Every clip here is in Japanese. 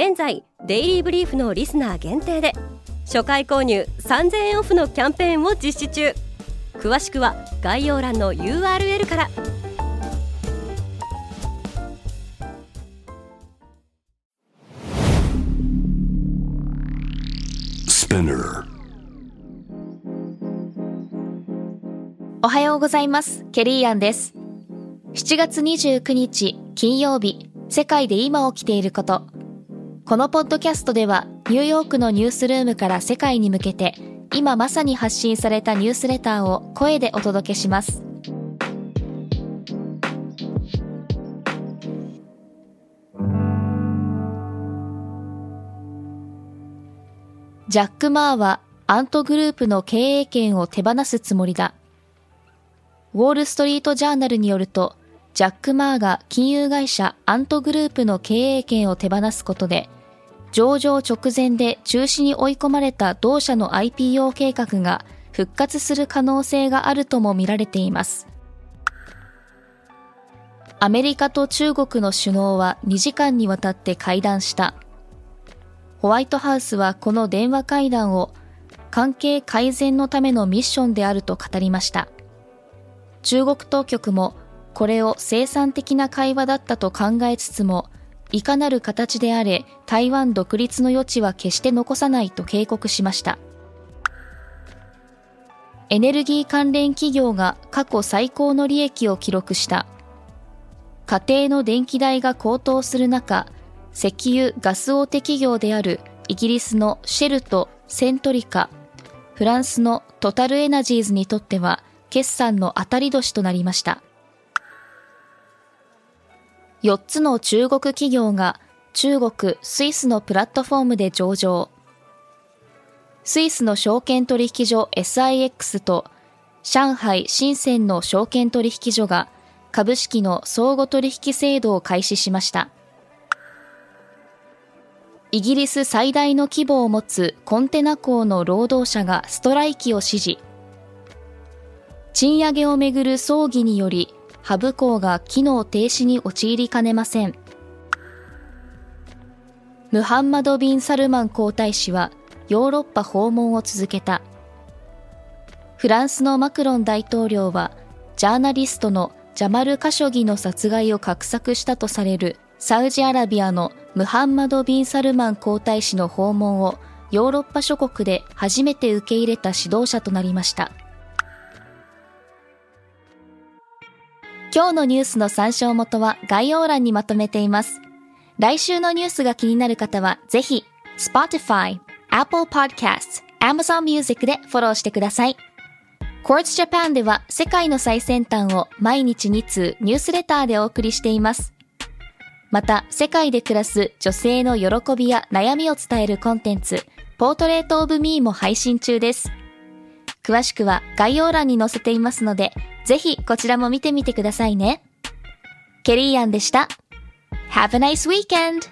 現在デイリーブリーフのリスナー限定で初回購入3000円オフのキャンペーンを実施中。詳しくは概要欄の URL から。おはようございます。ケリーアンです。7月29日金曜日世界で今起きていることこのポッドキャストではニューヨークのニュースルームから世界に向けて今まさに発信されたニュースレターを声でお届けします。ジャック・マーはアントグループの経営権を手放すつもりだ。ウォール・ストリート・ジャーナルによると、ジャック・マーが金融会社アントグループの経営権を手放すことで、上場直前で中止に追い込まれた同社の IPO 計画が復活する可能性があるとも見られています。アメリカと中国の首脳は2時間にわたって会談した。ホワイトハウスはこの電話会談を関係改善のためのミッションであると語りました。中国当局もこれを生産的な会話だったと考えつつもいかなる形であれ台湾独立の余地は決して残さないと警告しました。エネルギー関連企業が過去最高の利益を記録した。家庭の電気代が高騰する中石油・ガス大手企業であるイギリスのシェルとセントリカフランスのトタルエナジーズにとっては決算の当たり年となりました。4つの中国企業が中国、スイスのプラットフォームで上場。スイスの証券取引所 SIX と上海、深センの証券取引所が株式の相互取引制度を開始しました。イギリス最大の規模を持つコンテナ港の労働者がストライキを指示。賃上げをめぐる争議によりハブ港が機能停止に陥りかねません。ムハンマド・ビン・サルマン皇太子はヨーロッパ訪問を続けた。フランスのマクロン大統領はジャーナリストのジャマル・カショギの殺害を画策したとされるサウジアラビアのムハンマド・ビン・サルマン皇太子の訪問をヨーロッパ諸国で初めて受け入れた指導者となりました。今日のニュースの参照元は概要欄にまとめています。来週のニュースが気になる方は、ぜひ、Spotify、Apple Podcasts、Amazon Music でフォローしてください。Quartz Japan では世界の最先端を毎日2通ニュースレターでお送りしています。また、世界で暮らす女性の喜びや悩みを伝えるコンテンツ、ポートレートオブミーも配信中です。詳しくは概要欄に載せていますので、ぜひこちらも見てみてくださいね。ケリーアンでした。Have a nice weekend!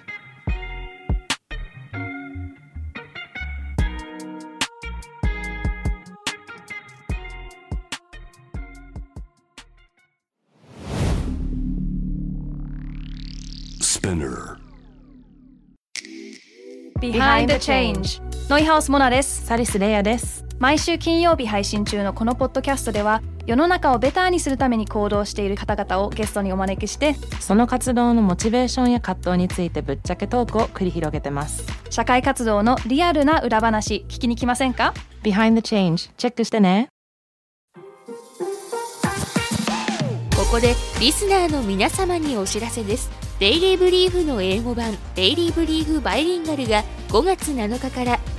Behind the Change ノイハウスモナですサリスレイヤです毎週金曜日配信中のこのポッドキャストでは世の中をベターにするために行動している方々をゲストにお招きしてその活動のモチベーションや葛藤についてぶっちゃけトークを繰り広げてます。社会活動のリアルな裏話聞きに来ませんか？Behind the Change チェックしてね。ここでリスナーの皆様にお知らせです。 Daily Brief の英語版 Daily Brief バイリンガルが5月7日から